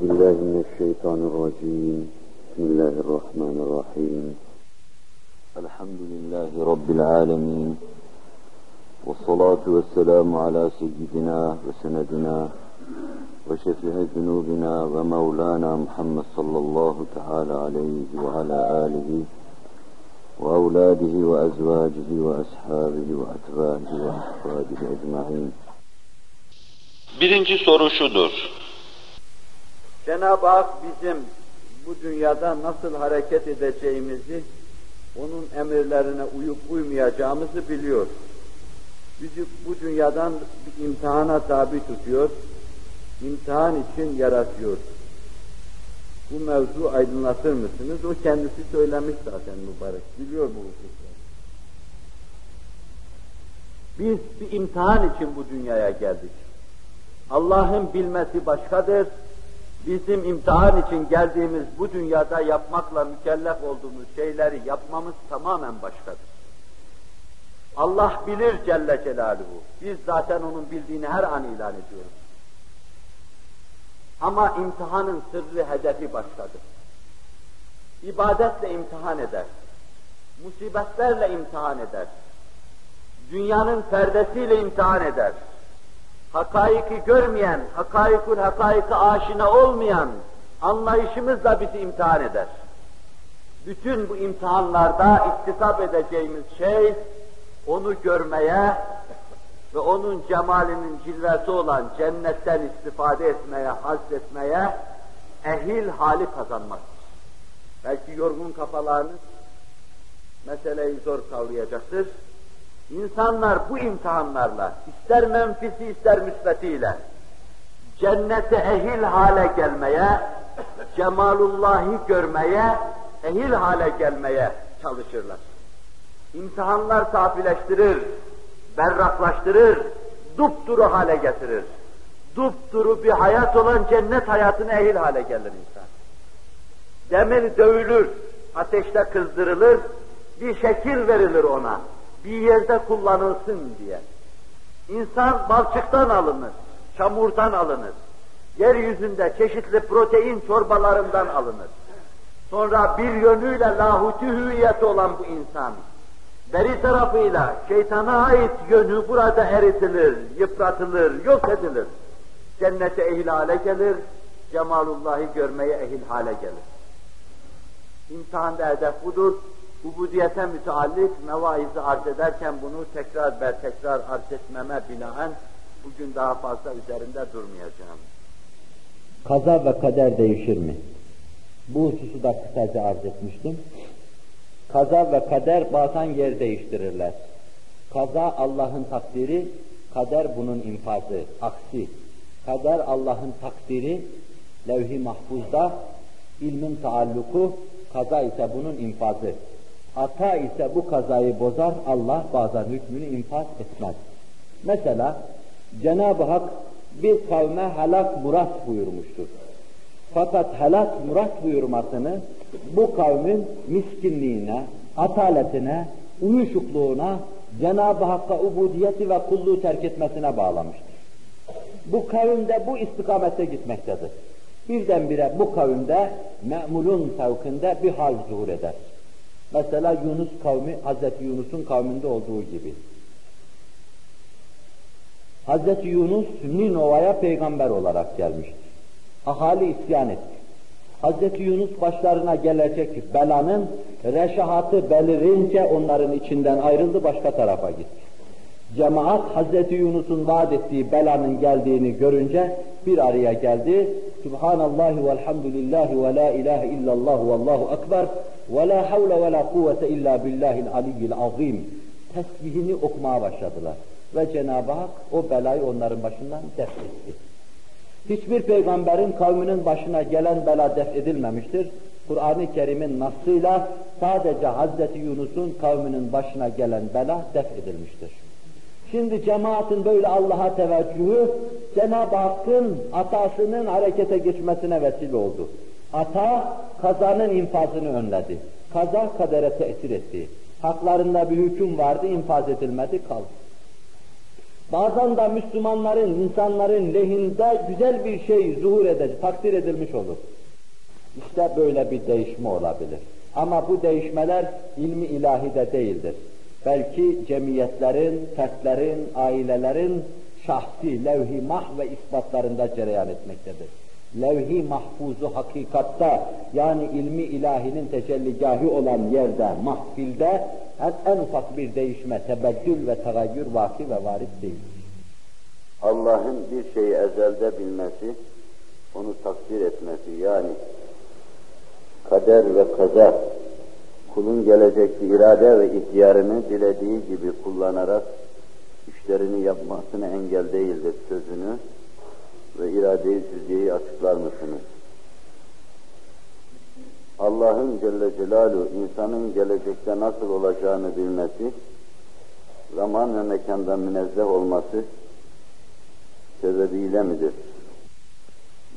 بالله من الشيطان الرجيم بسم الله الرحمن الرحيم الحمد لله رب العالمين والصلاة والسلام على سيدنا وسندنا وشفيع ذنوبنا ومولانا محمد صلى الله تعالى عليه وعلى آله وأولاده وأزواجه وأصحابه وأتباعه وأحفاده أجمعين Birinci soru şudur. Cenab-ı Hak bizim bu dünyada nasıl hareket edeceğimizi, onun emirlerine uyup uymayacağımızı biliyor. Bizi bu dünyadan bir imtihana tabi tutuyor, imtihan için yaratıyor. Bu mevzu aydınlatır mısınız? O kendisi söylemiş zaten mübarek, biliyor bu hususları. Biz bir imtihan için bu dünyaya geldik. Allah'ın bilmesi başkadır, bizim imtihan için geldiğimiz bu dünyada yapmakla mükellef olduğumuz şeyleri yapmamız tamamen başkadır. Allah bilir Celle Celaluhu. Biz zaten onun bildiğini her an ilan ediyoruz. Ama imtihanın sırrı, hedefi başkadır. İbadetle imtihan eder. Musibetlerle imtihan eder. Dünyanın perdesiyle imtihan eder hakaiki görmeyen, hakaikul hakaiki aşina olmayan anlayışımızla bizi imtihan eder. Bütün bu imtihanlarda istisap edeceğimiz şey, onu görmeye ve onun cemalinin cilvesi olan cennetten istifade etmeye, haz etmeye, ehil hali kazanmaktır. Belki yorgun kafalarınız meseleyi zor kavrayacaktır. İnsanlar bu imtihanlarla, ister menfisi ister müsbetiyle, cennete ehil hale gelmeye, cemalullahı görmeye, ehil hale gelmeye çalışırlar. İmtihanlar safileştirir, berraklaştırır, dupduru hale getirir. Dupduru bir hayat olan cennet hayatına ehil hale gelir insan. Demir dövülür, ateşte kızdırılır, bir şekil verilir ona bir yerde kullanılsın diye. İnsan balçıktan alınır, çamurdan alınır. Yeryüzünde çeşitli protein çorbalarından alınır. Sonra bir yönüyle lahuti hüviyeti olan bu insan, beri tarafıyla şeytana ait yönü burada eritilir, yıpratılır, yok edilir. Cennete ehil hale gelir, cemalullahı görmeye ehil hale gelir. İmtihanda hedef budur, ubudiyete müteallik mevaizi arz ederken bunu tekrar ber tekrar arz etmeme binaen bugün daha fazla üzerinde durmayacağım. Kaza ve kader değişir mi? Bu hususu da kısaca arz etmiştim. Kaza ve kader bazen yer değiştirirler. Kaza Allah'ın takdiri, kader bunun infazı, aksi. Kader Allah'ın takdiri, levh-i mahfuzda, ilmin taalluku, kaza ise bunun infazı. Ata ise bu kazayı bozar, Allah bazen hükmünü infaz etmez. Mesela Cenab-ı Hak bir kavme helak murat buyurmuştur. Fakat helak murat buyurmasını bu kavmin miskinliğine, ataletine, uyuşukluğuna, Cenab-ı Hakk'a ubudiyeti ve kulluğu terk etmesine bağlamıştır. Bu kavimde bu istikamette gitmektedir. Birdenbire bu kavimde me'mulun fevkinde bir hal zuhur eder. Mesela Yunus kavmi, Hazreti Yunus'un kavminde olduğu gibi. Hazreti Yunus Ninova'ya peygamber olarak gelmiştir. Ahali isyan etti. Hazreti Yunus başlarına gelecek belanın reşahatı belirince onların içinden ayrıldı başka tarafa gitti. Cemaat Hazreti Yunus'un vaat ettiği belanın geldiğini görünce bir araya geldi. Subhanallahi velhamdülillahi ve la ilahe illallah vallahu ekber ve la havle ve la kuvvete illa billahil aliyyil azim. Tesbihini okumaya başladılar. Ve Cenab-ı Hak o belayı onların başından def etti. Hiçbir peygamberin kavminin başına gelen bela def edilmemiştir. Kur'an-ı Kerim'in nasıyla sadece Hazreti Yunus'un kavminin başına gelen bela def edilmiştir. Şimdi cemaatin böyle Allah'a teveccühü Cenab-ı Hakk'ın atasının harekete geçmesine vesile oldu. Ata kazanın infazını önledi. Kaza kadere tesir etti. Haklarında bir hüküm vardı, infaz edilmedi, kaldı. Bazen de Müslümanların, insanların lehinde güzel bir şey zuhur edecek, takdir edilmiş olur. İşte böyle bir değişme olabilir. Ama bu değişmeler ilmi ilahide değildir. Belki cemiyetlerin, fertlerin, ailelerin şahsi levh-i mah ve ispatlarında cereyan etmektedir. Levh-i mahfuzu hakikatta yani ilmi ilahinin tecelligahı olan yerde, mahfilde en, en ufak bir değişme, tebeddül ve tegayyür vaki ve varit değil. Allah'ın bir şeyi ezelde bilmesi, onu takdir etmesi yani kader ve kaza kulun gelecekteki irade ve ihtiyarını dilediği gibi kullanarak işlerini yapmasına engel değildir sözünü ve irade-i cüz'iyeyi açıklar mısınız? Allah'ın Celle Celaluhu insanın gelecekte nasıl olacağını bilmesi, zaman ve mekandan münezzeh olması sebebiyle midir?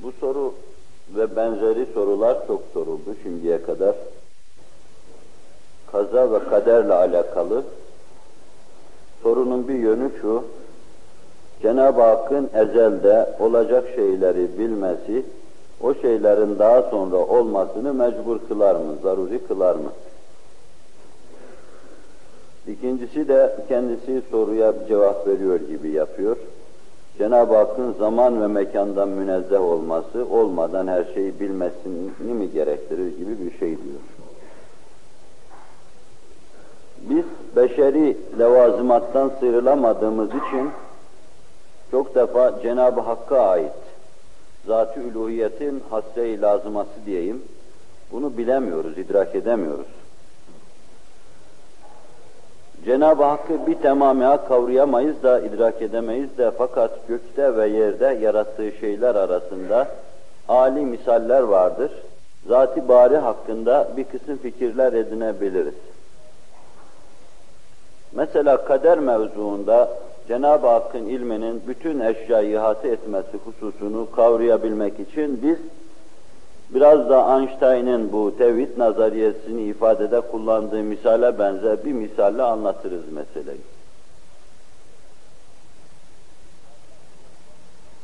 Bu soru ve benzeri sorular çok soruldu şimdiye kadar. Kaza ve kaderle alakalı sorunun bir yönü şu, Cenab-ı Hakk'ın ezelde olacak şeyleri bilmesi, o şeylerin daha sonra olmasını mecbur kılar mı, zaruri kılar mı? İkincisi de kendisi soruya cevap veriyor gibi yapıyor. Cenab-ı Hakk'ın zaman ve mekandan münezzeh olması, olmadan her şeyi bilmesini mi gerektirir gibi bir şey diyor. Biz beşeri levazımattan sıyrılamadığımız için çok defa Cenab-ı Hakk'a ait zat-ı üluhiyetin hasre-i lazıması diyeyim, bunu bilemiyoruz, idrak edemiyoruz. Cenab-ı Hakk'ı bir tamamına kavrayamayız da, idrak edemeyiz de fakat gökte ve yerde yarattığı şeyler arasında âli misaller vardır. Zati bari hakkında bir kısım fikirler edinebiliriz. Mesela kader mevzuunda Cenab-ı Hakk'ın ilminin bütün eşyayı ihate etmesi hususunu kavrayabilmek için biz biraz da Einstein'ın bu tevhid nazariyesini ifadede kullandığı misale benzer bir misalle anlatırız meseleyi.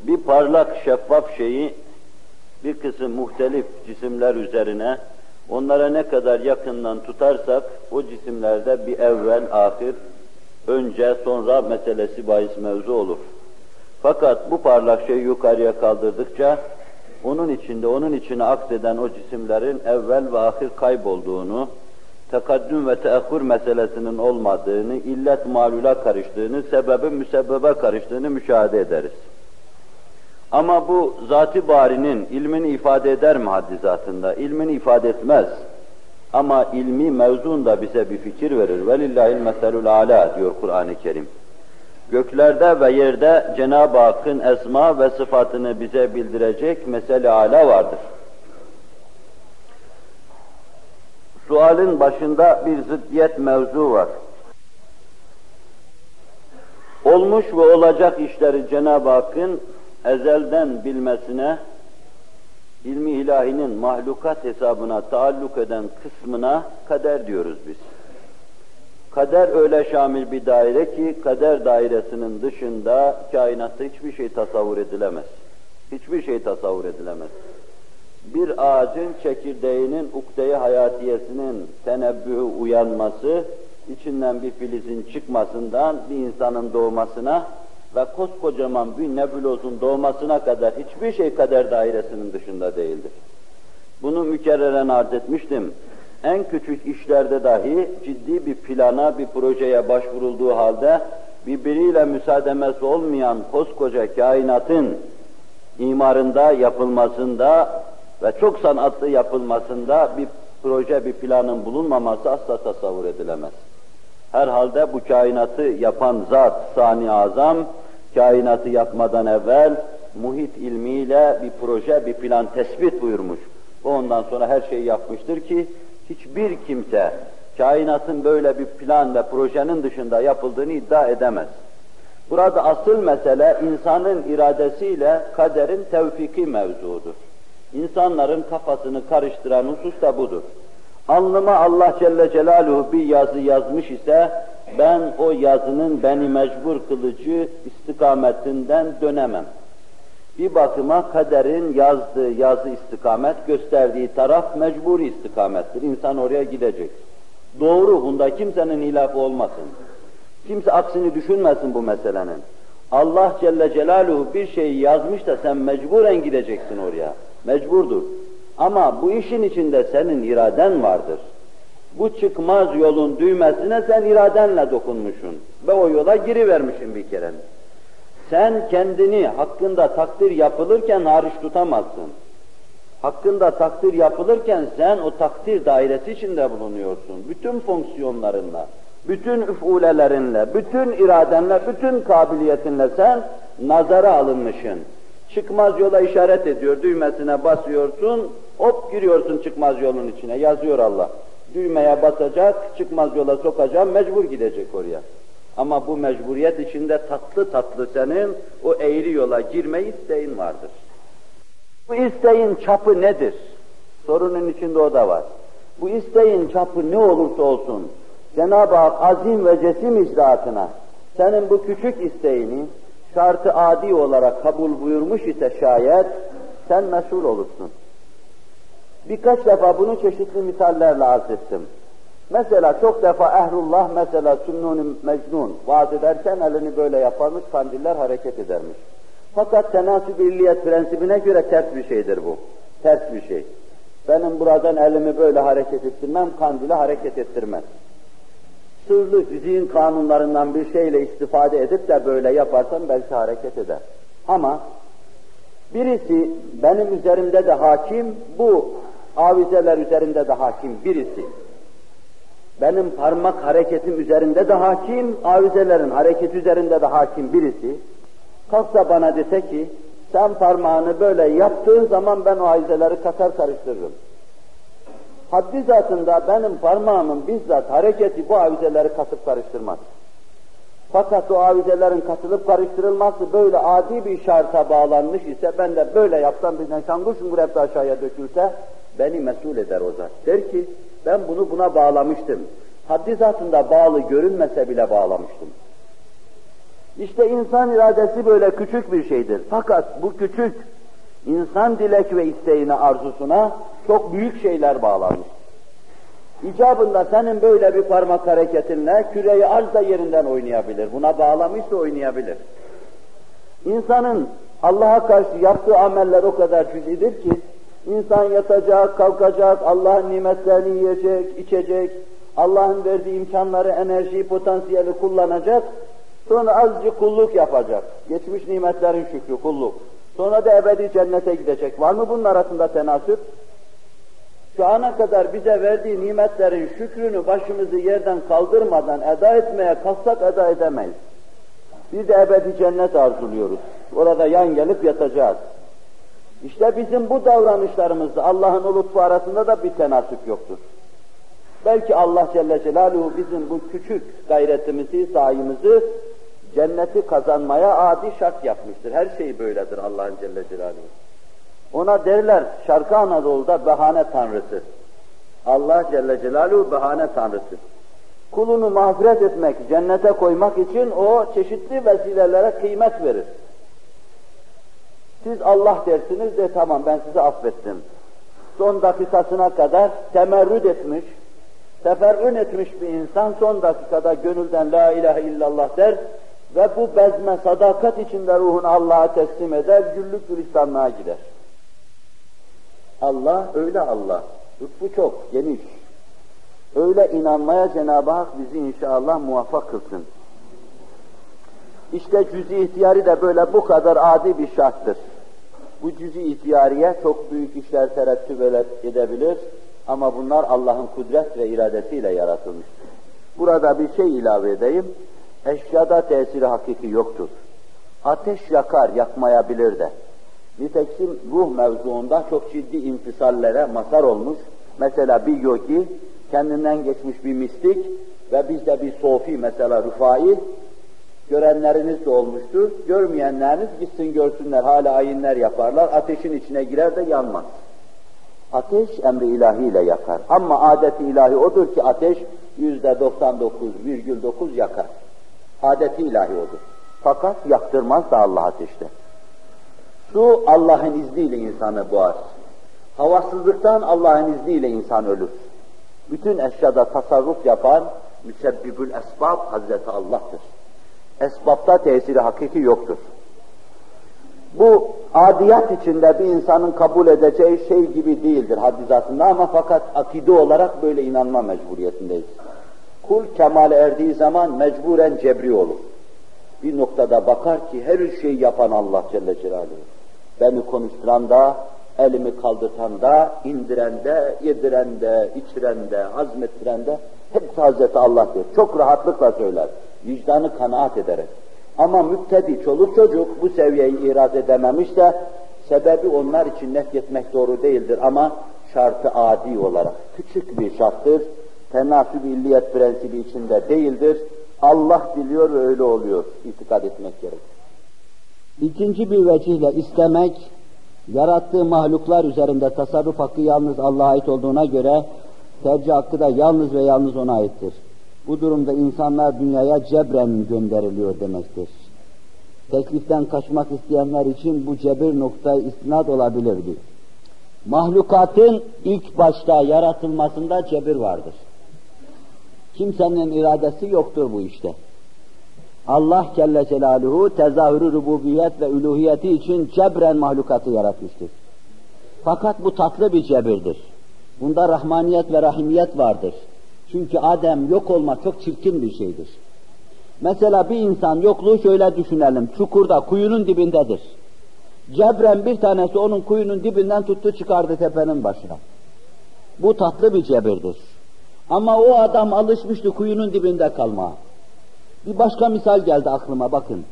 Bir parlak şeffaf şeyi bir kısım muhtelif cisimler üzerine onlara ne kadar yakından tutarsak o cisimlerde bir evvel, ahir, önce, sonra meselesi bahis mevzu olur. Fakat bu parlak şeyi yukarıya kaldırdıkça onun içinde, onun içine akseden o cisimlerin evvel ve ahir kaybolduğunu, tekaddüm ve teahhür meselesinin olmadığını, illet malula karıştığını, sebebin müsebbebe karıştığını müşahede ederiz. Ama bu zati barinin ilmini ifade eder mi haddi zatında? İlmini ifade etmez. Ama ilmi mevzun da bize bir fikir verir. Velillahil meselul ala diyor Kur'an-ı Kerim. Göklerde ve yerde Cenab-ı Hakk'ın esma ve sıfatını bize bildirecek mesele ala vardır. Sualin başında bir zıddiyet mevzu var. Olmuş ve olacak işleri Cenab-ı Hakk'ın ezelden bilmesine, ilmi ilahinin mahlukat hesabına taalluk eden kısmına kader diyoruz biz. Kader öyle şamil bir daire ki kader dairesinin dışında kainatta hiçbir şey tasavvur edilemez. Hiçbir şey tasavvur edilemez. Bir ağacın çekirdeğinin ukde hayatiyesinin tenebbühü uyanması, içinden bir filizin çıkmasından bir insanın doğmasına ve koskocaman bir nebulozun doğmasına kadar hiçbir şey kader dairesinin dışında değildir. Bunu mükerreren arz etmiştim. En küçük işlerde dahi ciddi bir plana, bir projeye başvurulduğu halde birbiriyle müsaademesi olmayan koskoca kainatın imarında, yapılmasında ve çok sanatlı yapılmasında bir proje, bir planın bulunmaması asla tasavvur edilemez. Herhalde bu kainatı yapan zat, Sani Azam, kainatı yapmadan evvel muhit ilmiyle bir proje, bir plan tespit buyurmuş. Ondan sonra her şeyi yapmıştır ki hiçbir kimse kainatın böyle bir plan ve projenin dışında yapıldığını iddia edemez. Burada asıl mesele insanın iradesiyle kaderin tevfiki mevzuudur. İnsanların kafasını karıştıran husus da budur. Alnıma Allah Celle Celaluhu bir yazı yazmış ise ben o yazının beni mecbur kılıcı istikametinden dönemem. Bir bakıma kaderin yazdığı yazı istikamet, gösterdiği taraf mecburi istikamettir. İnsan oraya gidecek. Doğru, bunda kimsenin ilafı olmasın. Kimse aksini düşünmesin bu meselenin. Allah Celle Celaluhu bir şeyi yazmış da sen mecburen gideceksin oraya. Mecburdur. Ama bu işin içinde senin iraden vardır. Bu çıkmaz yolun düğmesine sen iradenle dokunmuşsun ve o yola girivermişsin bir kere. Sen kendini hakkında takdir yapılırken hariç tutamazsın. Hakkında takdir yapılırken sen o takdir dairesi içinde bulunuyorsun. Bütün fonksiyonlarınla, bütün üfulelerinle, bütün iradenle, bütün kabiliyetinle sen nazara alınmışsın. Çıkmaz yola işaret ediyor, düğmesine basıyorsun, hop giriyorsun çıkmaz yolun içine, yazıyor Allah. Düğmeye basacak, çıkmaz yola sokacağım, mecbur gidecek oraya. Ama bu mecburiyet içinde tatlı tatlı senin o eğri yola girme isteğin vardır. Bu isteğin çapı nedir? Sorunun içinde o da var. Bu isteğin çapı ne olursa olsun, Cenab-ı Hak azim ve cesim icraatına senin bu küçük isteğini şartı adi olarak kabul buyurmuş ise şayet sen mesul olursun. Birkaç defa bunu çeşitli misallerle arz ettim. Mesela çok defa ehlullah mesela sünnun mecnun vaaz ederken elini böyle yaparmış, kandiller hareket edermiş. Fakat tenasüb illiyet prensibine göre ters bir şeydir bu. Ters bir şey. Benim buradan elimi böyle hareket ettirmem, kandili hareket ettirmez. Sırlı fiziğin kanunlarından bir şeyle istifade edip de böyle yaparsam belki hareket eder. Ama birisi benim üzerimde de hakim, bu avizeler üzerinde de hakim birisi. Benim parmak hareketim üzerinde de hakim, avizelerin hareketi üzerinde de hakim birisi. Kalksa bana dese ki, sen parmağını böyle yaptığın zaman ben o avizeleri katar karıştırırım. Haddi zatında benim parmağımın bizzat hareketi bu avizeleri katıp karıştırmaz. Fakat o avizelerin katılıp karıştırılması böyle adi bir şarta bağlanmış ise ben de böyle yapsam birden şangur şungur hep aşağıya dökülse beni mesul eder o zat. Der ki ben bunu buna bağlamıştım. Haddi zatında bağlı görünmese bile bağlamıştım. İşte insan iradesi böyle küçük bir şeydir. Fakat bu küçük insan dilek ve isteğine, arzusuna çok büyük şeyler bağlanmış. İcabında senin böyle bir parmak hareketinle küreyi arz da yerinden oynayabilir. Buna bağlamışsa oynayabilir. İnsanın Allah'a karşı yaptığı ameller o kadar cüzidir ki, insan yatacak, kalkacak, Allah'ın nimetlerini yiyecek, içecek, Allah'ın verdiği imkanları, enerjiyi, potansiyeli kullanacak, sonra azıcık kulluk yapacak. Geçmiş nimetlerin şükrü, kulluk. Sonra da ebedi cennete gidecek. Var mı bunun arasında tenasüp? Şu ana kadar bize verdiği nimetlerin şükrünü başımızı yerden kaldırmadan eda etmeye kalksak eda edemeyiz. Bir de ebedi cennet arzuluyoruz. Orada yan gelip yatacağız. İşte bizim bu davranışlarımızda Allah'ın lütfu arasında da bir tenasüp yoktur. Belki Allah Celle Celaluhu bizim bu küçük gayretimizi, sayımızı cenneti kazanmaya adi şart yapmıştır. Her şey böyledir Allah'ın Celle Celaluhu. Ona derler Şarkı Anadolu'da bahane tanrısı. Allah Celle Celaluhu bahane tanrısı. Kulunu mağfiret etmek, cennete koymak için o çeşitli vesilelere kıymet verir. Siz Allah dersiniz de tamam ben sizi affettim. Son dakikasına kadar temerrüt etmiş, teferrün etmiş bir insan son dakikada gönülden la ilahe illallah der ve bu bezme sadakat içinde ruhunu Allah'a teslim eder, güllük gülistanlığa gider. Allah öyle Allah. Lütfu çok, geniş. Öyle inanmaya Cenab-ı Hak bizi inşallah muvaffak kılsın. İşte cüz-i ihtiyari de böyle bu kadar adi bir şarttır. Bu cüz-i ihtiyariye çok büyük işler terettüp edebilir ama bunlar Allah'ın kudret ve iradesiyle yaratılmıştır. Burada bir şey ilave edeyim. Eşyada tesiri hakiki yoktur. Ateş yakar, yakmayabilir de. Nitekim ruh mevzuunda çok ciddi infisallere mazhar olmuş. Mesela bir yogi, kendinden geçmiş bir mistik ve bizde bir sofi mesela rıfai, görenleriniz de olmuştur. Görmeyenleriniz gitsin görsünler, hala ayinler yaparlar, ateşin içine girer de yanmaz. Ateş emri ilahiyle yakar. Ama adeti ilahi odur ki ateş yüzde 99,9 yakar. Adeti ilahi odur. Fakat yaktırmaz da Allah ateşte. Su Allah'ın izniyle insanı boğar. Havasızlıktan Allah'ın izniyle insan ölür. Bütün eşyada tasarruf yapan müsebbibül esbab Hazreti Allah'tır. Esbabta tesiri hakiki yoktur. Bu adiyat içinde bir insanın kabul edeceği şey gibi değildir hadizatında ama fakat akide olarak böyle inanma mecburiyetindeyiz. Kul kemale erdiği zaman mecburen cebri olur. Bir noktada bakar ki her şeyi yapan Allah Celle Celaluhu. Beni konuşturan da, elimi kaldırtan da, indiren de, yediren de, içiren de, hazmettiren de hepsi Hazreti Allah'tır. Çok rahatlıkla söyler. Vicdanı kanaat ederek. Ama müptedi çoluk çocuk bu seviyeyi irad edememiş de sebebi onlar için nefyetmek doğru değildir ama şartı adi olarak küçük bir şarttır. Tenasüb illiyet prensibi içinde değildir. Allah biliyor ve öyle oluyor. İtikad etmek gerek. İkinci bir vecihle istemek, yarattığı mahluklar üzerinde tasarruf hakkı yalnız Allah'a ait olduğuna göre tercih hakkı da yalnız ve yalnız ona aittir. Bu durumda insanlar dünyaya cebren gönderiliyor demektir. Tekliften kaçmak isteyenler için bu cebir nokta istinad olabilirdi. Mahlukatın ilk başta yaratılmasında cebir vardır. Kimsenin iradesi yoktur bu işte. Allah Celle Celaluhu tezahürü rububiyet ve üluhiyeti için cebren mahlukatı yaratmıştır. Fakat bu tatlı bir cebirdir. Bunda rahmaniyet ve rahimiyet vardır. Çünkü Adem yok olma çok çirkin bir şeydir. Mesela bir insan yokluğu şöyle düşünelim. Çukurda, kuyunun dibindedir. Cebren bir tanesi onun kuyunun dibinden tuttu çıkardı tepenin başına. Bu tatlı bir cebirdir. Ama o adam alışmıştı kuyunun dibinde kalmaya. Bir başka misal geldi aklıma bakın.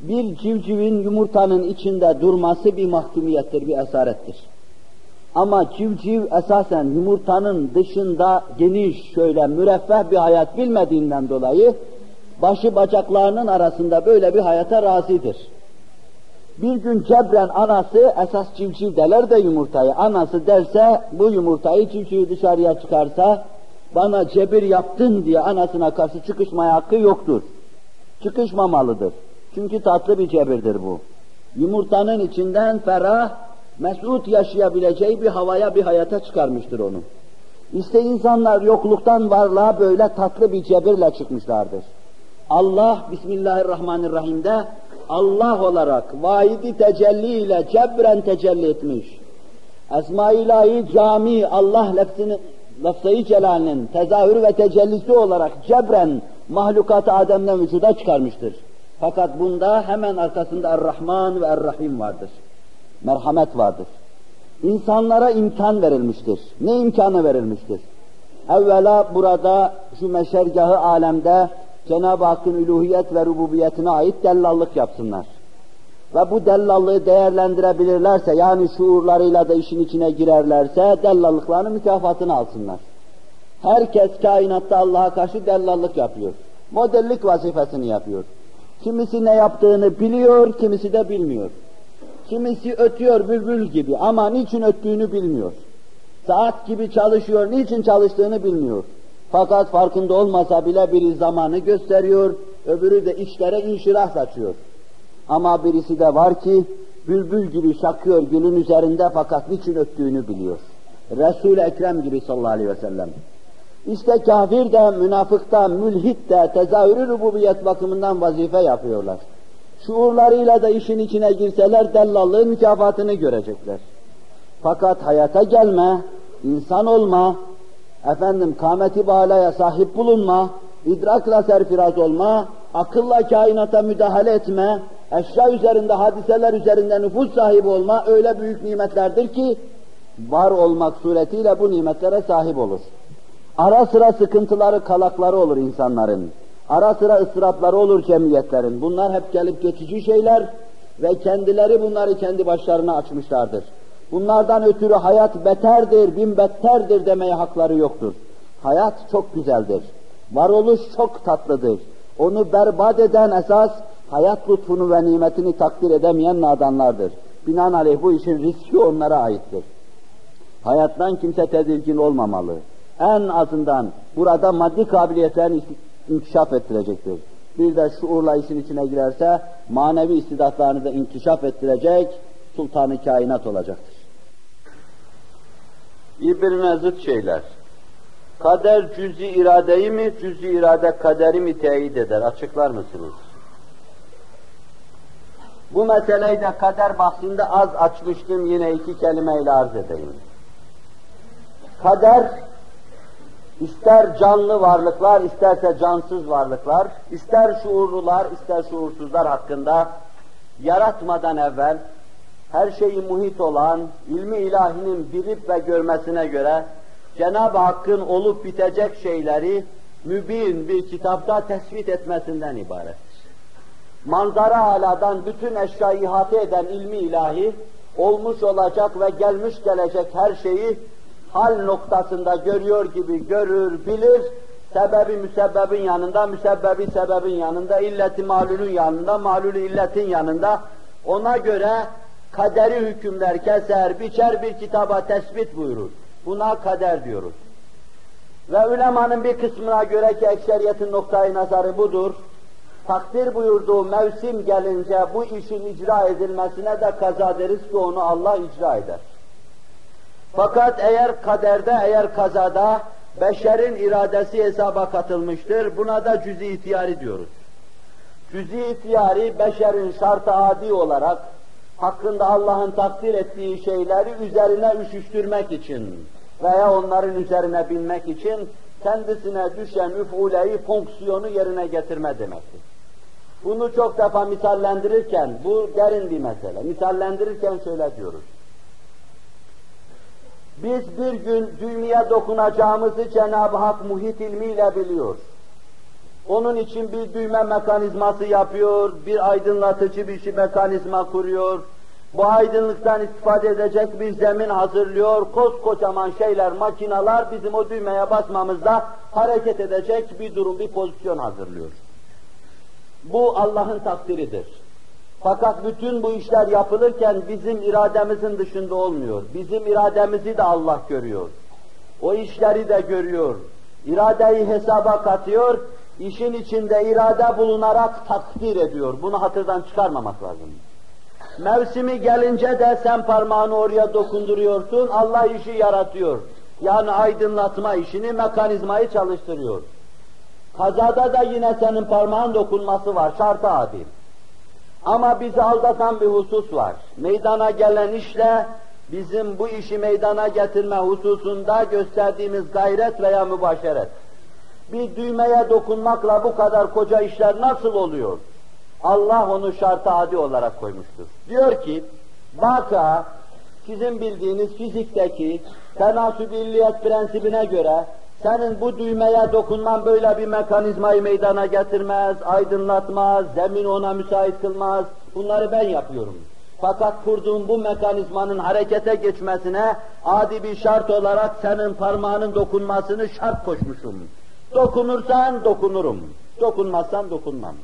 Bir civcivin yumurtanın içinde durması bir mahkumiyettir, bir esarettir. Ama civciv esasen yumurtanın dışında geniş, şöyle müreffeh bir hayat bilmediğinden dolayı başı bacaklarının arasında böyle bir hayata razıdır. Bir gün cebren anası, esas civciv deler de yumurtayı, anası derse bu yumurtayı civcivi dışarıya çıkarsa bana cebir yaptın diye anasına karşı çıkışmaya hakkı yoktur. Çıkışmamalıdır. Çünkü tatlı bir cebirdir bu. Yumurtanın içinden ferah, mesut yaşayabileceği bir havaya, bir hayata çıkarmıştır onu. İşte insanlar yokluktan varlığa böyle tatlı bir cebirle çıkmışlardır. Allah Bismillahirrahmanirrahim'de Allah olarak vaidi tecelli ile cebren tecelli etmiş. Esma ilahi cami Allah lafzını lafzayı celalinin tezahürü ve tecellisi olarak cebren mahlukatı Adem'den vücuda çıkarmıştır. Fakat bunda hemen arkasında Er-Rahman ve Er-Rahim vardır. Merhamet vardır. İnsanlara imkan verilmiştir. Ne imkanı verilmiştir? Evvela burada şu meşergahı alemde Cenab-ı Hakk'ın üluhiyet ve rububiyetine ait dellallık yapsınlar. Ve bu dellallığı değerlendirebilirlerse, yani şuurlarıyla da işin içine girerlerse, dellallıklarının mükafatını alsınlar. Herkes kainatta Allah'a karşı dellallık yapıyor. Modellik vazifesini yapıyor. Kimisi ne yaptığını biliyor, kimisi de bilmiyor. Kimisi ötüyor bülbül gibi ama niçin öttüğünü bilmiyor. Saat gibi çalışıyor, niçin çalıştığını bilmiyor. Fakat farkında olmasa bile biri zamanı gösteriyor, öbürü de işlere inşirah saçıyor. Ama birisi de var ki bülbül gibi şakıyor gülün üzerinde fakat niçin öttüğünü biliyor. Resul-i Ekrem gibi sallallahu aleyhi ve sellem. İşte kafir de, münafık da, mülhit de tezahürü rububiyet bakımından vazife yapıyorlar. Şuurlarıyla da işin içine girseler dellallığın mükafatını görecekler. Fakat hayata gelme, insan olma, efendim kâmeti bağlaya sahip bulunma, idrakla serfiraz olma, akılla kainata müdahale etme, eşya üzerinde, hadiseler üzerinde nüfus sahibi olma öyle büyük nimetlerdir ki var olmak suretiyle bu nimetlere sahip olur. Ara sıra sıkıntıları, kalakları olur insanların. Ara sıra ıstırapları olur cemiyetlerin. Bunlar hep gelip geçici şeyler ve kendileri bunları kendi başlarına açmışlardır. Bunlardan ötürü hayat beterdir, bin betterdir demeye hakları yoktur. Hayat çok güzeldir. Varoluş çok tatlıdır. Onu berbat eden esas hayat lütfunu ve nimetini takdir edemeyen nadanlardır. Binaenaleyh bu işin riski onlara aittir. Hayattan kimse tedirgin olmamalı. En azından burada maddi kabiliyetlerini inkişaf ettirecektir. Bir de şuurla işin içine girerse manevi istidatlarını da inkişaf ettirecek, sultanı kainat olacaktır. Birbirine zıt şeyler. Kader cüzi iradeyi mi, cüzi irade kaderi mi teyit eder? Açıklar mısınız? Bu meseleyi de kader bahsinde az açmıştım, yine iki kelimeyle arz edeyim. Kader, ister canlı varlıklar, isterse cansız varlıklar, ister şuurlular, ister şuursuzlar hakkında yaratmadan evvel her şeyi muhit olan ilmi ilahinin bilip ve görmesine göre Cenab-ı Hakk'ın olup bitecek şeyleri mübin bir kitapta tespit etmesinden ibarettir. Manzara aladan bütün eşyayı ihate eden ilmi ilahi, olmuş olacak ve gelmiş gelecek her şeyi hal noktasında görüyor gibi görür, bilir, sebebi müsebbebin yanında, müsebbebi sebebin yanında, illeti malulün yanında, malulü illetin yanında, ona göre kaderi hükümler keser, biçer bir kitaba tespit buyurur. Buna kader diyoruz. Ve ulemanın bir kısmına göre ki ekseriyetin noktayı nazarı budur. Takdir buyurduğu mevsim gelince bu işin icra edilmesine de kaza deriz ki onu Allah icra eder. Fakat eğer kaderde, eğer kazada beşerin iradesi hesaba katılmıştır, buna da cüz-i ihtiyari diyoruz. Cüz-i ihtiyari beşerin şart adi olarak hakkında Allah'ın takdir ettiği şeyleri üzerine üşüştürmek için veya onların üzerine binmek için kendisine düşen üfuleyi, fonksiyonu yerine getirme demektir. Bunu çok defa misallendirirken, bu derin bir mesele, misallendirirken şöyle diyoruz. Biz bir gün düğmeye dokunacağımızı Cenab-ı Hak muhit ilmiyle biliyor. Onun için bir düğme mekanizması yapıyor, bir aydınlatıcı bir şey mekanizma kuruyor, bu aydınlıktan istifade edecek bir zemin hazırlıyor, koskocaman şeyler, makinalar bizim o düğmeye basmamızda hareket edecek bir durum, bir pozisyon hazırlıyor. Bu Allah'ın takdiridir. Fakat bütün bu işler yapılırken bizim irademizin dışında olmuyor. Bizim irademizi de Allah görüyor. O işleri de görüyor. İradeyi hesaba katıyor, işin içinde irade bulunarak takdir ediyor. Bunu hatırdan çıkarmamak lazım. Mevsimi gelince de sen parmağını oraya dokunduruyorsun, Allah işi yaratıyor. Yani aydınlatma işini, mekanizmayı çalıştırıyor. Kazada da yine senin parmağın dokunması var, şart adi. Ama bizi aldatan bir husus var. Meydana gelen işle bizim bu işi meydana getirme hususunda gösterdiğimiz gayret veya mübaşeret. Bir düğmeye dokunmakla bu kadar koca işler nasıl oluyor? Allah onu şartı adi olarak koymuştur. Diyor ki, vaka sizin bildiğiniz fizikteki tenasübilliyet prensibine göre senin bu düğmeye dokunman böyle bir mekanizmayı meydana getirmez, aydınlatmaz, zemin ona müsait kılmaz. Bunları ben yapıyorum. Fakat kurduğum bu mekanizmanın harekete geçmesine adi bir şart olarak senin parmağının dokunmasını şart koşmuşum. Dokunursan dokunurum, dokunmazsan dokunmam.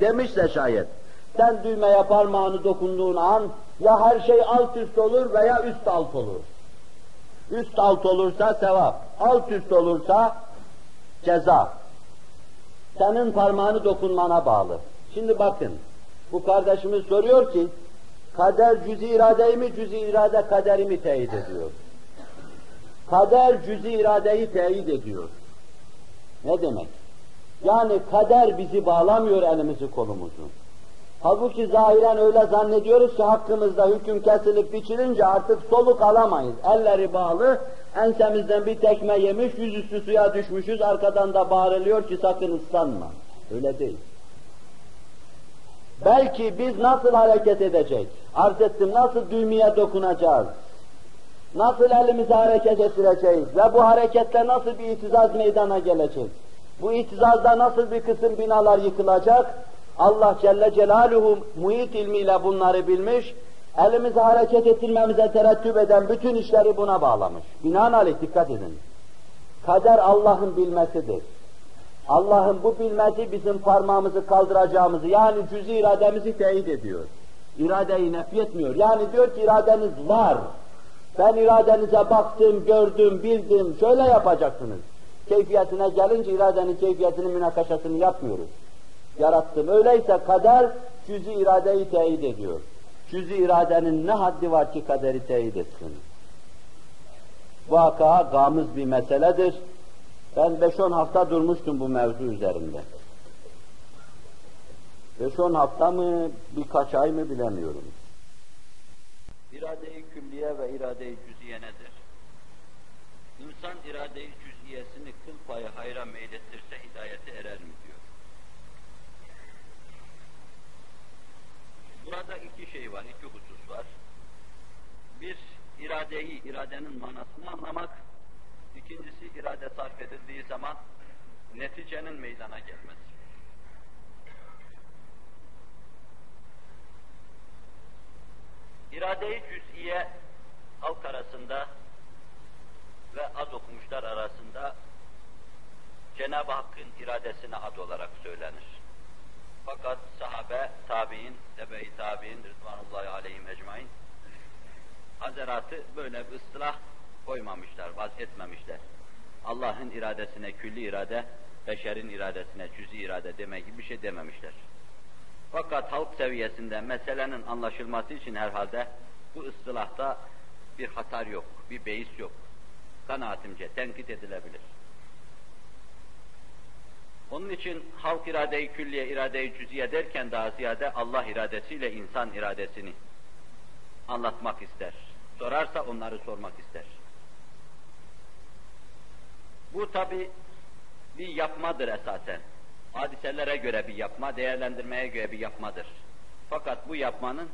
Demişse şayet, sen düğmeye parmağını dokunduğun an ya her şey alt üst olur veya üst alt olur. Üst alt olursa sevap, alt üst olursa ceza. Senin parmağını dokunmana bağlı. Şimdi bakın, bu kardeşimiz soruyor ki, kader cüz-i iradeyi mi, cüz-i irade kaderi mi teyit ediyor? Kader cüz-i iradeyi teyit ediyor. Ne demek? Yani kader bizi bağlamıyor elimizi kolumuzu. Halbuki zahiren öyle zannediyoruz ki hakkımızda hüküm kesilip biçilince artık soluk alamayız. Elleri bağlı, ensemizden bir tekme yemiş, yüzüstü suya düşmüşüz, arkadan da bağırılıyor ki sakın ıslanma. Öyle değil. Belki biz nasıl hareket edecek? Arz ettim, nasıl düğmeye dokunacağız? Nasıl elimizi hareket ettireceğiz? Ve bu hareketle nasıl bir itizaz meydana gelecek? Bu itizazda nasıl bir kısım binalar yıkılacak? Allah Celle Celaluhu muhit ilmiyle bunları bilmiş, elimizi hareket ettirmemize terettüp eden bütün işleri buna bağlamış. Binaenaleyh dikkat edin. Kader Allah'ın bilmesidir. Allah'ın bu bilmesi bizim parmağımızı kaldıracağımızı yani cüz irademizi teyit ediyor. İradeyi nefyetmiyor. Yani diyor ki iradeniz var. Ben iradenize baktım, gördüm, bildim, şöyle yapacaksınız. Keyfiyetine gelince iradenin keyfiyetinin münakaşasını yapmıyoruz. Yarattım. Öyleyse kader cüz-i iradeyi teyit ediyor. Cüz-i iradenin ne haddi var ki kaderi teyit etsin? Vaka gamız bir meseledir. Ben 5-10 hafta durmuştum bu mevzu üzerinde. 5-10 hafta mı, birkaç ay mı bilemiyorum. İrade-i külliye ve irade-i cüziye nedir? İnsan irade-i cüziyesini kıl payı hayra meylettirse hidayete erer mi diyor. Burada iki şey var, iki husus var. Bir, iradeyi, iradenin manasını anlamak. İkincisi, irade sarf edildiği zaman neticenin meydana gelmesi. İrade-i cüz'iye halk arasında ve az okumuşlar arasında Cenab-ı Hakk'ın iradesine ad olarak söylenir. Fakat sahabe, tabi'in, tebe-i tabi'in, rızvanullahi aleyhim ecmain, hazaratı böyle bir ıslah koymamışlar, vaz etmemişler. Allah'ın iradesine külli irade, beşerin iradesine cüz'i irade deme gibi bir şey dememişler. Fakat halk seviyesinde meselenin anlaşılması için herhalde bu ıstılahta bir hatar yok, bir beis yok. Kanaatimce tenkit edilebilir. Onun için halk iradeyi külliye, iradeyi cüziye derken daha ziyade Allah iradesiyle insan iradesini anlatmak ister. Sorarsa onları sormak ister. Bu tabi bir yapmadır esasen. Hadiselere göre bir yapma, değerlendirmeye göre bir yapmadır. Fakat bu yapmanın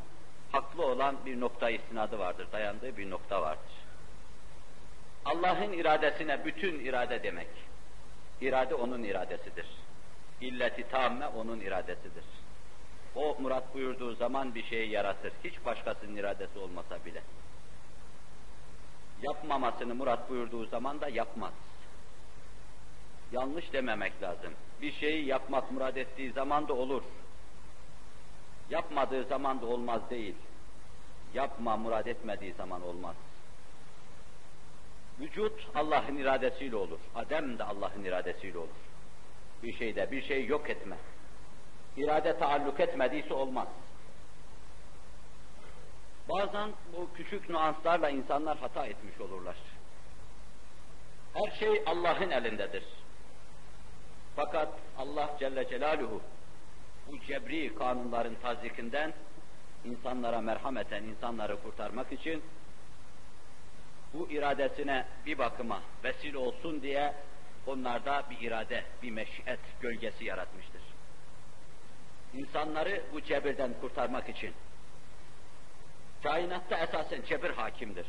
haklı olan bir nokta istinadı vardır, dayandığı bir nokta vardır. Allah'ın iradesine bütün irade demek. İrade onun iradesidir. İlleti tamme onun iradesidir. O murat buyurduğu zaman bir şeyi yaratır. Hiç başkasının iradesi olmasa bile. Yapmamasını murat buyurduğu zaman da yapmaz. Yanlış dememek lazım. Bir şeyi yapmak murad ettiği zaman da olur. Yapmadığı zaman da olmaz değil. Yapma murad etmediği zaman olmaz. Vücut Allah'ın iradesiyle olur. Adem de Allah'ın iradesiyle olur. Bir şeyde bir şeyi yok etme. İrade taalluk etmediyse olmaz. Bazen bu küçük nüanslarla insanlar hata etmiş olurlar. Her şey Allah'ın elindedir. Fakat Allah Celle Celaluhu bu cebri kanunların tazikinden insanlara merhameten, insanları kurtarmak için bu iradesine bir bakıma vesile olsun diye onlarda bir irade, bir meşiyet gölgesi yaratmıştır. İnsanları bu cebirden kurtarmak için. Kainatta esasen cebir hakimdir.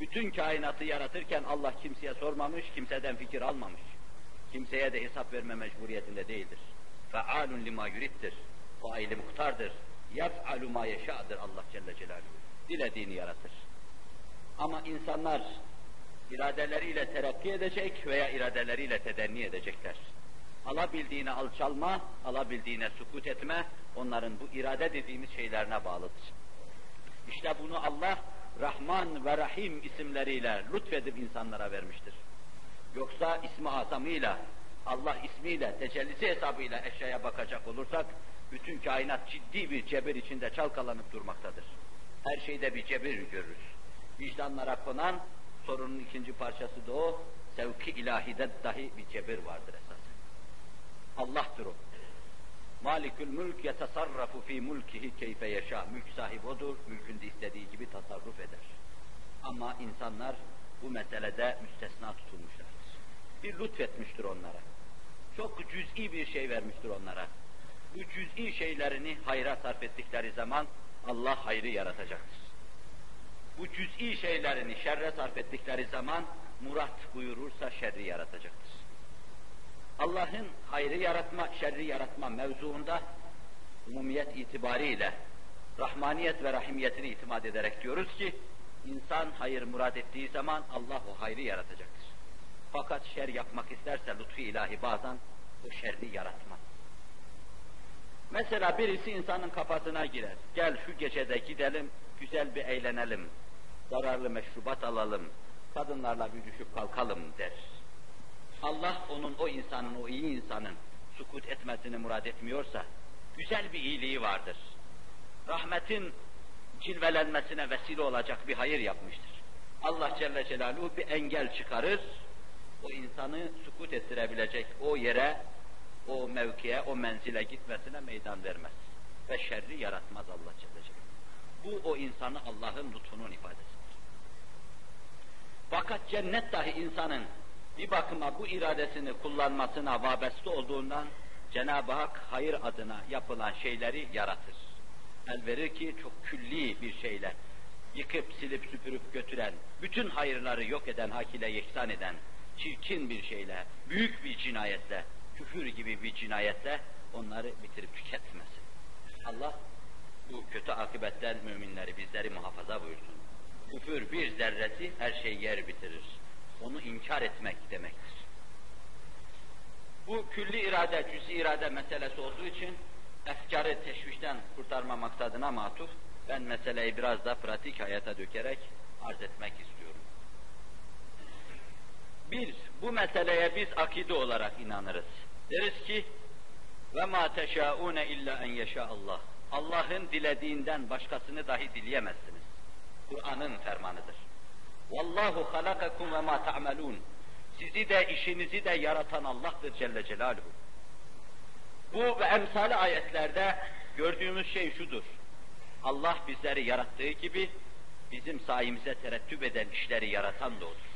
Bütün kainatı yaratırken Allah kimseye sormamış, kimseden fikir almamış. Kimseye de hesap verme mecburiyetinde değildir. Fealun lima yurittir. Faili muhtardır. Yef'alu ma yeşa'dır Allah Celle Celaluhu. Dilediğini yaratır. Ama insanlar iradeleriyle terakki edecek veya iradeleriyle tedenni edecekler. Alabildiğine alçalma, alabildiğine sukut etme, onların bu irade dediğimiz şeylerine bağlıdır. İşte bunu Allah Rahman ve Rahim isimleriyle lütfedip insanlara vermiştir. Yoksa ismi azamıyla, Allah ismiyle, tecellisi hesabıyla eşyaya bakacak olursak, bütün kainat ciddi bir cebir içinde çalkalanıp durmaktadır. Her şeyde bir cebir görürüz. Vicdanlara konan sorunun ikinci parçası da o, sevki ilahide dahi bir cebir vardır esasen. Allah'tır o. Malikül mülk yetesarrafu fi mulkihi keyfe yaşa. Mülk sahibi odur, mülkünde istediği gibi tasarruf eder. Ama insanlar bu meselede müstesna tutulmuşlardır. Bir lütfetmiştir onlara. Çok cüz'i bir şey vermiştir onlara. Bu cüz'i şeylerini hayra sarf ettikleri zaman Allah hayrı yaratacaktır. Bu cüz'i şeylerini şerre sarf ettikleri zaman murat buyurursa şerri yaratacaktır. Allah'ın hayrı yaratma, şerri yaratma mevzuunda umumiyet itibariyle rahmaniyet ve rahimiyetini itimat ederek diyoruz ki insan hayır murad ettiği zaman Allah o hayrı yaratacaktır. Fakat şer yapmak isterse lütfu ilahi bazen o şerri yaratmaz. Mesela birisi insanın kafasına girer. Gel şu gecede gidelim, güzel bir eğlenelim. zararlı meşrubat alalım, kadınlarla büyüşüp kalkalım der. Allah onun o insanın, o iyi insanın sukut etmesini murad etmiyorsa, güzel bir iyiliği vardır. Rahmetin cilvelenmesine vesile olacak bir hayır yapmıştır. Allah Celle Celaluhu bir engel çıkarır, o insanı sukut ettirebilecek o yere, o mevkiye, o menzile gitmesine meydan vermez. Ve şerri yaratmaz Allah Celle. Bu o insanı Allah'ın lütfunun ifadesidir. Fakat cennet dahi insanın bir bakıma bu iradesini kullanmasına vabeste olduğundan Cenab-ı Hak hayır adına yapılan şeyleri yaratır. El verir ki çok külli bir şeyle, yıkıp silip süpürüp götüren, bütün hayırları yok eden, hak ile yeksan eden, çirkin bir şeyle, büyük bir cinayetle, küfür gibi bir cinayetle onları bitirip tüketmesin. Allah bu kötü akıbetten müminleri, bizleri muhafaza buyursun. Küfür bir zerresi her şeyi yer bitirir. Onu inkar etmek demektir. Bu külli irade, cüzi irade meselesi olduğu için efkarı teşvişten kurtarma maksadına matuf, ben meseleyi biraz da pratik hayata dökerek arz etmek istiyorum. Bir, bu meseleye biz akide olarak inanırız. Deriz ki, ve ma teşaune illa en yeşa Allah. Allah'ın dilediğinden başkasını dahi dileyemezsiniz. Kur'an'ın fermanıdır. Vallahu halakakum ve ma ta'melun. Sizi de işinizi de yaratan Allah'tır Celle Celaluhu. Bu ve emsali ayetlerde gördüğümüz şey şudur. Allah bizleri yarattığı gibi bizim sayemize terettüp eden işleri yaratan da odur.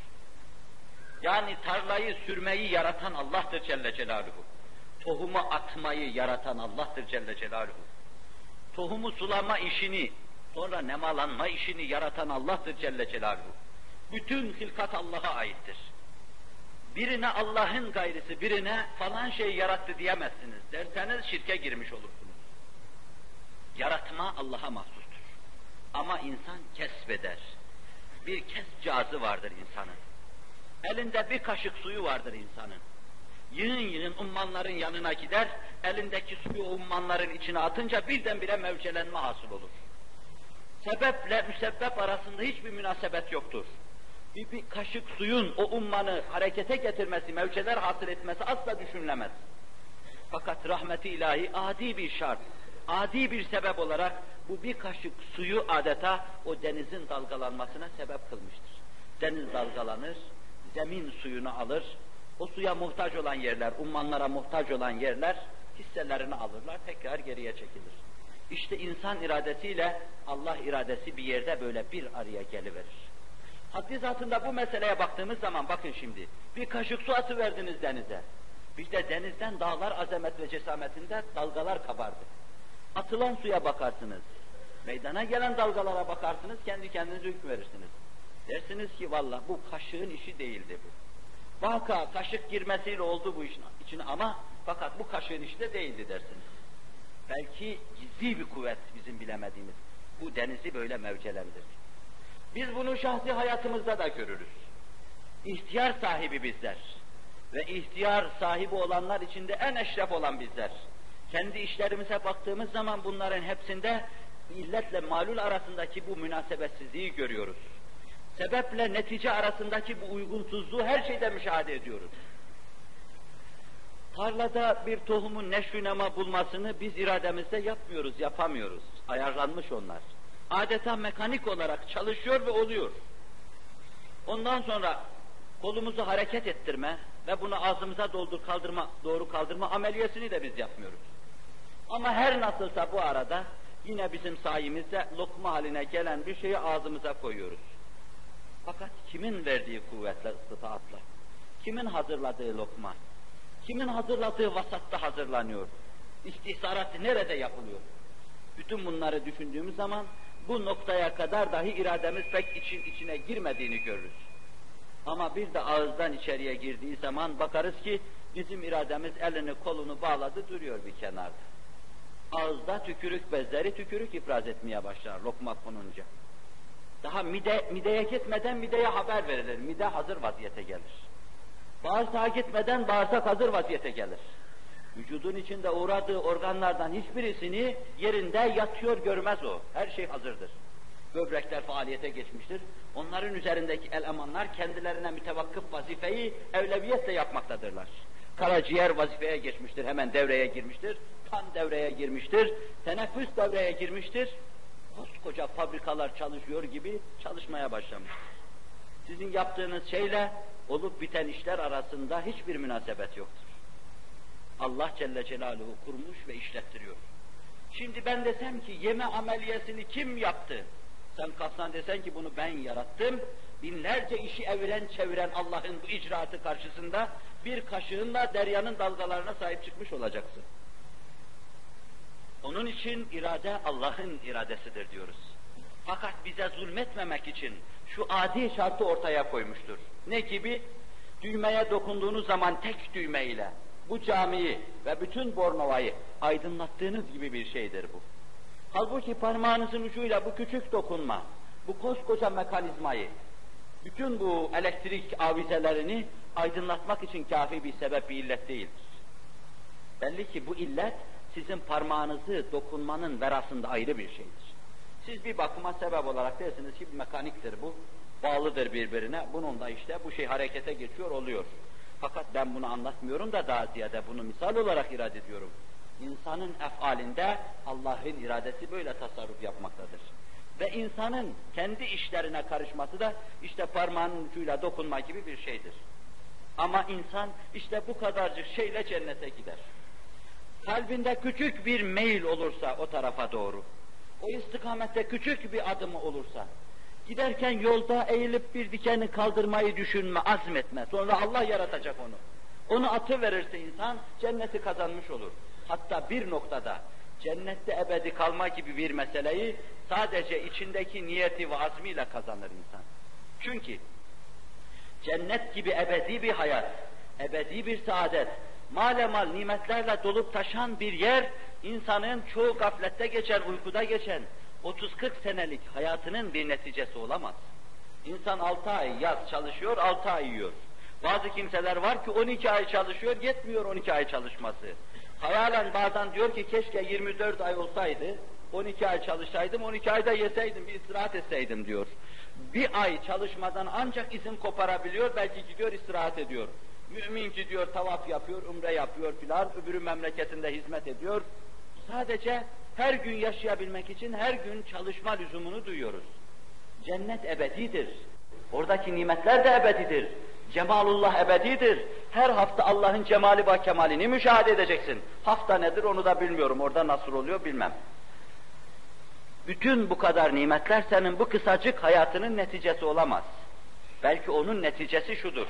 Yani tarlayı sürmeyi yaratan Allah'tır Celle Celaluhu. Tohumu atmayı yaratan Allah'tır Celle Celaluhu. Tohumu sulama işini, sonra nemalanma işini yaratan Allah'tır Celle Celaluhu. Bütün hilkat Allah'a aittir. Birine Allah'ın gayrısı, birine falan şey yarattı diyemezsiniz. Derseniz şirke girmiş olursunuz. Yaratma Allah'a mahsustur. Ama insan kesbeder. Bir kescazı vardır insanın. Elinde bir kaşık suyu vardır insanın. Yığın yığın ummanların yanına gider, elindeki suyu ummanların içine atınca birdenbire mevcelenme hasıl olur. Sebeple müsebbep arasında hiçbir münasebet yoktur. Bir, bir kaşık suyun o ummanı harekete getirmesi, mevceler hasıl etmesi asla düşünülemez. Fakat rahmeti ilahi adi bir şart, adi bir sebep olarak bu bir kaşık suyu adeta o denizin dalgalanmasına sebep kılmıştır. Deniz dalgalanır, zemin suyunu alır, o suya muhtaç olan yerler, ummanlara muhtaç olan yerler hisselerini alırlar, tekrar geriye çekilir. İşte insan iradesiyle Allah iradesi bir yerde böyle bir araya geliverir. Haddi zatında bu meseleye baktığımız zaman bakın şimdi, bir kaşık su atı verdiniz denize. İşte denizden dağlar azamet ve cesametinde dalgalar kabardı. Atılan suya bakarsınız, meydana gelen dalgalara bakarsınız, kendi kendinize hüküm verirsiniz. Dersiniz ki valla bu kaşığın işi değildi bu. Vaka kaşık girmesiyle oldu bu işin içine ama fakat bu kaşığın işi de değildi dersiniz. Belki gizli bir kuvvet bizim bilemediğimiz bu denizi böyle mevcelendirdi. Biz bunu şahsi hayatımızda da görürüz. İhtiyar sahibi bizler ve ihtiyar sahibi olanlar içinde en eşref olan bizler. Kendi işlerimize baktığımız zaman bunların hepsinde illetle malul arasındaki bu münasebetsizliği görüyoruz. Sebeple netice arasındaki bu uygunsuzluğu her şeyde müşahede ediyoruz. Tarlada bir tohumun neşvinema bulmasını biz irademizde yapmıyoruz, yapamıyoruz. Ayarlanmış onlar. Adeta mekanik olarak çalışıyor ve oluyor. Ondan sonra kolumuzu hareket ettirme ve bunu ağzımıza doldur kaldırma, doğru kaldırma ameliyesini de biz yapmıyoruz. Ama her nasılsa bu arada yine bizim sayemizde lokma haline gelen bir şeyi ağzımıza koyuyoruz. Fakat kimin verdiği kuvvetle, ıstıtaatla, kimin hazırladığı lokma, kimin hazırladığı vasatta hazırlanıyor, istihsarat nerede yapılıyor? Bütün bunları düşündüğümüz zaman bu noktaya kadar dahi irademiz pek için içine girmediğini görürüz. Ama bir de ağızdan içeriye girdiği zaman bakarız ki bizim irademiz elini kolunu bağladı duruyor bir kenarda. Ağızda tükürük bezleri tükürük ifraz etmeye başlar lokma konunca. Daha mide, mideye gitmeden mideye haber verilir. Mide hazır vaziyete gelir. Bağırsağa gitmeden bağırsak hazır vaziyete gelir. Vücudun içinde uğradığı organlardan hiçbirisini yerinde yatıyor görmez o. Her şey hazırdır. böbrekler faaliyete geçmiştir. Onların üzerindeki elemanlar kendilerine mütevakkıf vazifeyi evleviyetle yapmaktadırlar. Karaciğer vazifeye geçmiştir, hemen devreye girmiştir. Kan devreye girmiştir, teneffüs devreye girmiştir. Koskoca fabrikalar çalışıyor gibi çalışmaya başlamıştır. Sizin yaptığınız şeyle olup biten işler arasında hiçbir münasebet yoktur. Allah Celle Celaluhu kurmuş ve işlettiriyor. Şimdi ben desem ki yeme ameliyesini kim yaptı? Sen kalksan desen ki bunu ben yarattım. Binlerce işi eviren çeviren Allah'ın bu icraatı karşısında bir kaşığınla deryanın dalgalarına sahip çıkmış olacaksın. Onun için irade Allah'ın iradesidir diyoruz. Fakat bize zulmetmemek için şu adi şartı ortaya koymuştur. Ne gibi? Düğmeye dokunduğunuz zaman tek düğmeyle bu camiyi ve bütün Bornova'yı aydınlattığınız gibi bir şeydir bu. Halbuki parmağınızın ucuyla bu küçük dokunma, bu koskoca mekanizmayı, bütün bu elektrik avizelerini aydınlatmak için kafi bir sebep, bir illet değildir. Belli ki bu illet sizin parmağınızı dokunmanın verasında ayrı bir şeydir. Siz bir bakıma sebep olarak dersiniz ki mekaniktir bu, bağlıdır birbirine, bunun da işte bu şey harekete geçiyor oluyor. Fakat ben bunu anlatmıyorum da daha ziyade bunu misal olarak irade ediyorum. İnsanın efalinde Allah'ın iradesi böyle tasarruf yapmaktadır. Ve insanın kendi işlerine karışması da işte parmağının ucuyla dokunma gibi bir şeydir. Ama insan işte bu kadarcık şeyle cennete gider. Kalbinde küçük bir meyil olursa o tarafa doğru, o istikamette küçük bir adımı olursa, giderken yolda eğilip bir dikeni kaldırmayı düşünme, azmetme. Sonra Allah yaratacak onu. Onu atı verirse insan cenneti kazanmış olur. Hatta bir noktada cennette ebedi kalma gibi bir meseleyi sadece içindeki niyeti ve azmiyle kazanır insan. Çünkü cennet gibi ebedi bir hayat, ebedi bir saadet, malemal nimetlerle dolup taşan bir yer, insanın çoğu gaflette geçen, uykuda geçen, 30-40 senelik hayatının bir neticesi olamaz. İnsan 6 ay yaz çalışıyor, 6 ay yiyor. Bazı kimseler var ki 12 ay çalışıyor, yetmiyor 12 ay çalışması. Hayalen bazen diyor ki keşke 24 ay olsaydı, 12 ay çalışsaydım, 12 ayda yeseydim, bir istirahat etseydim diyor. Bir ay çalışmadan ancak izin koparabiliyor, belki gidiyor istirahat ediyor. Mümin gidiyor tavaf yapıyor, umre yapıyor filan, öbürü memleketinde hizmet ediyor. Sadece her gün yaşayabilmek için her gün çalışma lüzumunu duyuyoruz. Cennet ebedidir. Oradaki nimetler de ebedidir. Cemalullah ebedidir. Her hafta Allah'ın cemali ve kemalini müşahede edeceksin. Hafta nedir onu da bilmiyorum. Orada nasıl oluyor bilmem. Bütün bu kadar nimetler senin bu kısacık hayatının neticesi olamaz. Belki onun neticesi şudur.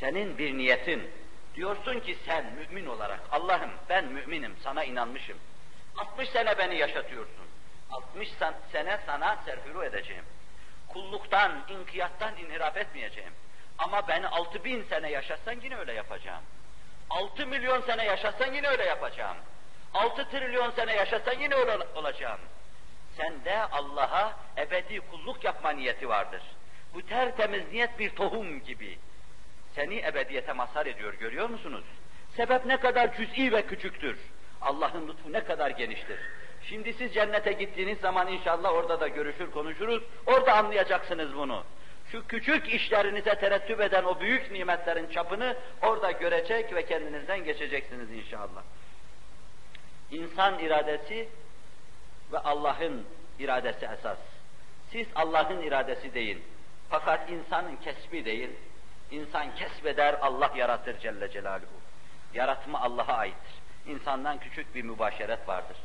Senin bir niyetin. Diyorsun ki sen mümin olarak Allah'ım ben müminim sana inanmışım. 60 sene beni yaşatıyorsun. 60 sene sana serfuru edeceğim. Kulluktan, inkiyattan inhiraf etmeyeceğim. Ama beni 6000 sene yaşatsan yine öyle yapacağım. 6 milyon sene yaşatsan yine öyle yapacağım. 6 trilyon sene yaşatsan yine öyle olacağım. Sende Allah'a ebedi kulluk yapma niyeti vardır. Bu tertemiz niyet bir tohum gibi. Seni ebediyete mazhar ediyor görüyor musunuz? Sebep ne kadar cüz'i ve küçüktür. Allah'ın lütfu ne kadar geniştir. Şimdi siz cennete gittiğiniz zaman inşallah orada da görüşür konuşuruz. Orada anlayacaksınız bunu. Şu küçük işlerinize terettüp eden o büyük nimetlerin çapını orada görecek ve kendinizden geçeceksiniz inşallah. İnsan iradesi ve Allah'ın iradesi esas. Siz Allah'ın iradesi değil. Fakat insanın kesbi değil. İnsan kesbeder, Allah yaratır Celle Celaluhu. Yaratma Allah'a aittir. İnsandan küçük bir mübaşeret vardır.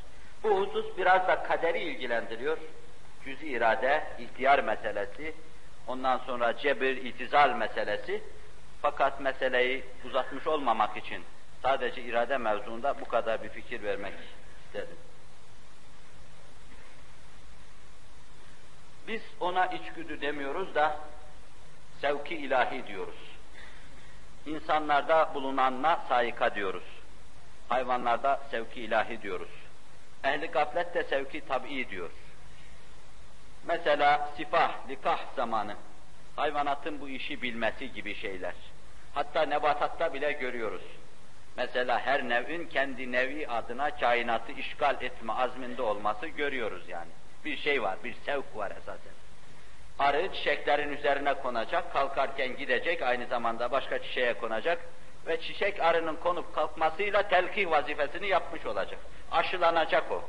Bu husus biraz da kaderi ilgilendiriyor. Cüz-i irade, ihtiyar meselesi, ondan sonra cebir, itizal meselesi. Fakat meseleyi uzatmış olmamak için sadece irade mevzuunda bu kadar bir fikir vermek istedim. Biz ona içgüdü demiyoruz da sevki ilahi diyoruz. İnsanlarda bulunanla sayika diyoruz. Hayvanlarda sevki ilahi diyoruz. Ehli gaflet de sevki tabii diyor. Mesela sifah, likah zamanı, hayvanatın bu işi bilmesi gibi şeyler. Hatta nebatatta bile görüyoruz. Mesela her nevin kendi nevi adına kainatı işgal etme azminde olması görüyoruz yani. Bir şey var, bir sevk var esasen. Arı çiçeklerin üzerine konacak, kalkarken gidecek, aynı zamanda başka çiçeğe konacak ve çiçek arının konup kalkmasıyla telkih vazifesini yapmış olacak. Aşılanacak o.